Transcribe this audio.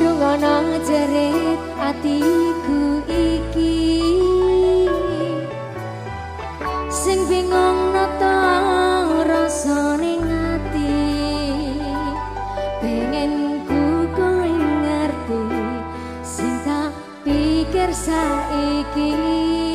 ana jerit atiku iki. Sing bingung nata rasane ngati pengen ku ngerti sing tak pikir saiki.